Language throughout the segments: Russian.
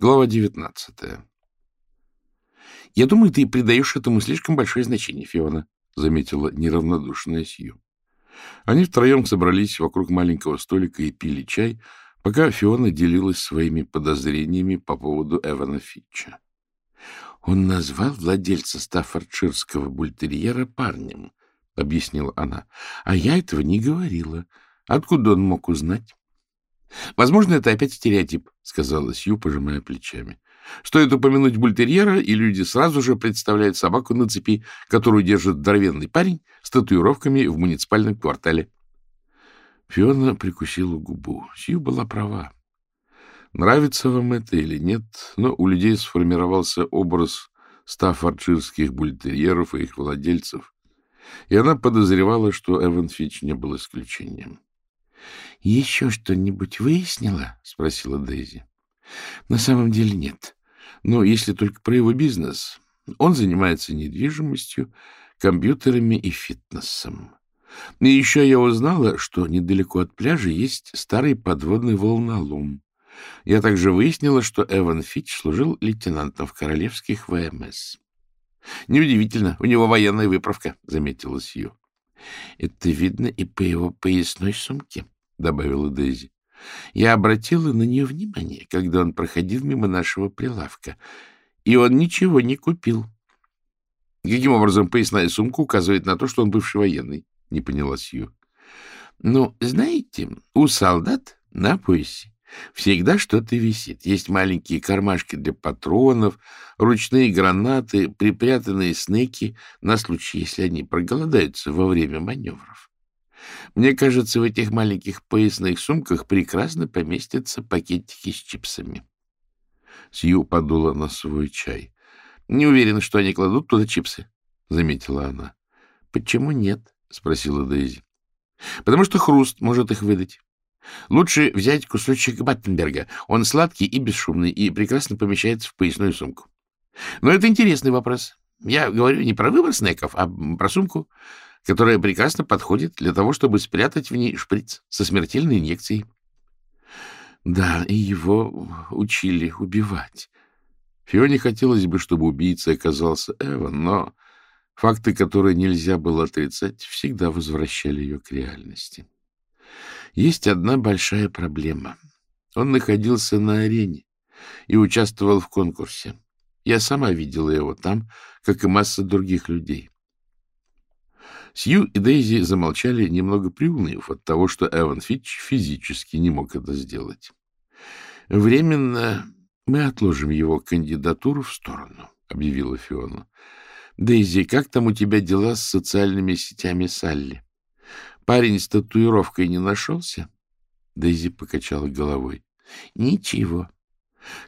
Глава девятнадцатая. — Я думаю, ты придаешь этому слишком большое значение, Фиона, — заметила неравнодушная Сью. Они втроем собрались вокруг маленького столика и пили чай, пока Фиона делилась своими подозрениями по поводу Эвана Фитча. Он назвал владельца стаффордширского бультерьера парнем, — объяснила она. — А я этого не говорила. Откуда он мог узнать? — Возможно, это опять стереотип, — сказала Сью, пожимая плечами. Стоит упомянуть бультерьера, и люди сразу же представляют собаку на цепи, которую держит здоровенный парень с татуировками в муниципальном квартале. Фиона прикусила губу. Сью была права. Нравится вам это или нет, но у людей сформировался образ стаффордширских бультерьеров и их владельцев, и она подозревала, что Эван Фич не был исключением. — Еще что-нибудь выяснила? — спросила Дейзи. — На самом деле нет. Но если только про его бизнес. Он занимается недвижимостью, компьютерами и фитнесом. И еще я узнала, что недалеко от пляжа есть старый подводный волнолом. Я также выяснила, что Эван Фитч служил лейтенантом в королевских ВМС. — Неудивительно, у него военная выправка, — заметила Сью. — Это видно и по его поясной сумке, — добавила Дейзи. Я обратила на нее внимание, когда он проходил мимо нашего прилавка, и он ничего не купил. — Каким образом поясная сумка указывает на то, что он бывший военный? — не поняла Сью. — Ну, знаете, у солдат на поясе всегда что-то висит. Есть маленькие кармашки для патронов, ручные гранаты, припрятанные снеки на случай, если они проголодаются во время маневров. Мне кажется, в этих маленьких поясных сумках прекрасно поместятся пакетики с чипсами. Сью подула на свой чай. — Не уверена, что они кладут туда чипсы, — заметила она. — Почему нет? — спросила Дейзи. — Потому что хруст может их выдать. Лучше взять кусочек Баттенберга. Он сладкий и бесшумный, и прекрасно помещается в поясную сумку. Но это интересный вопрос. Я говорю не про выбор снеков, а про сумку которая прекрасно подходит для того, чтобы спрятать в ней шприц со смертельной инъекцией. Да, и его учили убивать. Фионе хотелось бы, чтобы убийцей оказался Эван, но факты, которые нельзя было отрицать, всегда возвращали ее к реальности. Есть одна большая проблема. Он находился на арене и участвовал в конкурсе. Я сама видела его там, как и масса других людей. Сью и Дейзи замолчали, немного приуныв от того, что Эван Фитч физически не мог это сделать. — Временно мы отложим его кандидатуру в сторону, — объявила Фиона. — Дейзи, как там у тебя дела с социальными сетями Салли? Парень с татуировкой не нашелся? Дейзи покачала головой. — Ничего.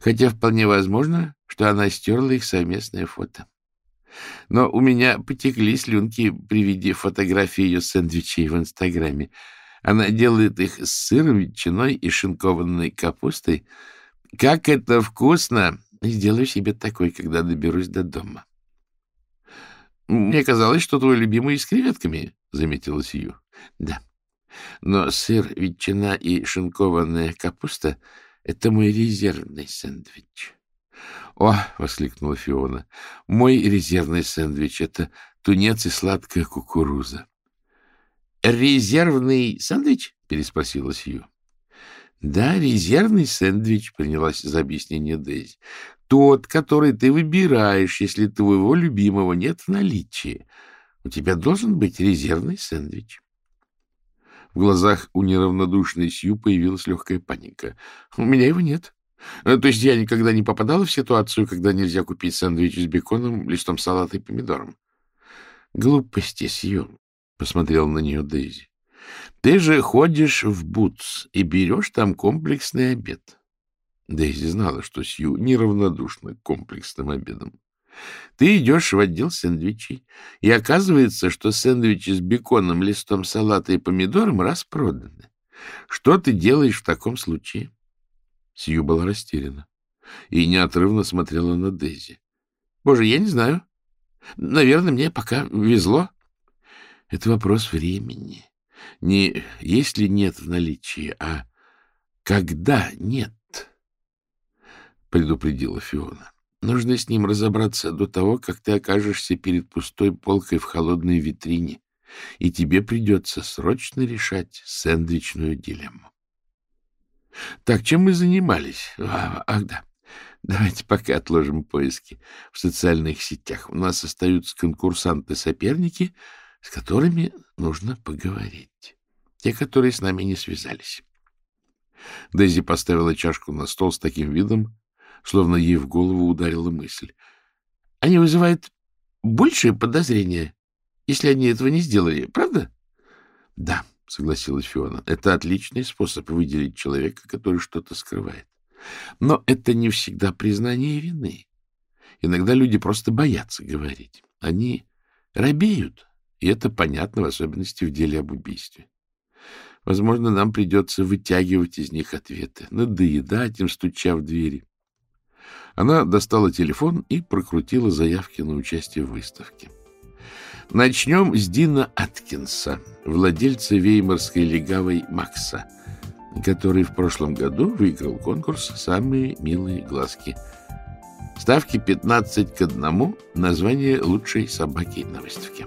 Хотя вполне возможно, что она стерла их совместное фото. Но у меня потекли слюнки при виде фотографии ее сэндвичей в Инстаграме. Она делает их с сыром, ветчиной и шинкованной капустой. Как это вкусно! Сделаю себе такой, когда доберусь до дома. — Мне казалось, что твой любимый с креветками, — заметила Сью. — Да. Но сыр, ветчина и шинкованная капуста — это мой резервный сэндвич. — О! — воскликнула Фиона. — Мой резервный сэндвич — это тунец и сладкая кукуруза. — Резервный сэндвич? — переспросила Сью. — Да, резервный сэндвич, — принялась за объяснение Дейзи. — Тот, который ты выбираешь, если твоего любимого нет в наличии. У тебя должен быть резервный сэндвич. В глазах у неравнодушной Сью появилась легкая паника. — У меня его нет. Э, то есть я никогда не попадала в ситуацию, когда нельзя купить сэндвич с беконом, листом салата и помидором. — Глупости, Сью, — посмотрел на нее Дейзи. — Ты же ходишь в Бутс и берешь там комплексный обед. Дейзи знала, что Сью неравнодушна к комплексным обедам. Ты идешь в отдел сэндвичей, и оказывается, что сэндвичи с беконом, листом салата и помидором распроданы. Что ты делаешь в таком случае? — Сью была растеряна и неотрывно смотрела на Дейзи. — Боже, я не знаю. Наверное, мне пока везло. Это вопрос времени. Не если нет в наличии, а когда нет. предупредила Фиона. Нужно с ним разобраться до того, как ты окажешься перед пустой полкой в холодной витрине, и тебе придется срочно решать сэндвичную дилемму. Так, чем мы занимались? А, ах, да. Давайте пока отложим поиски в социальных сетях. У нас остаются конкурсанты-соперники, с которыми нужно поговорить. Те, которые с нами не связались. Дейзи поставила чашку на стол с таким видом, словно ей в голову ударила мысль. Они вызывают большее подозрение, если они этого не сделали, правда? — Да, — согласилась Фиона. — Это отличный способ выделить человека, который что-то скрывает. Но это не всегда признание вины. Иногда люди просто боятся говорить. Они робеют, и это понятно, в особенности в деле об убийстве. Возможно, нам придется вытягивать из них ответы, надоедать им, стуча в двери. Она достала телефон и прокрутила заявки на участие в выставке. Начнем с Дина Аткинса, владельца веймарской легавой Макса — который в прошлом году выиграл конкурс «Самые милые глазки». Ставки 15 к 1, название лучшей собаки на выставке.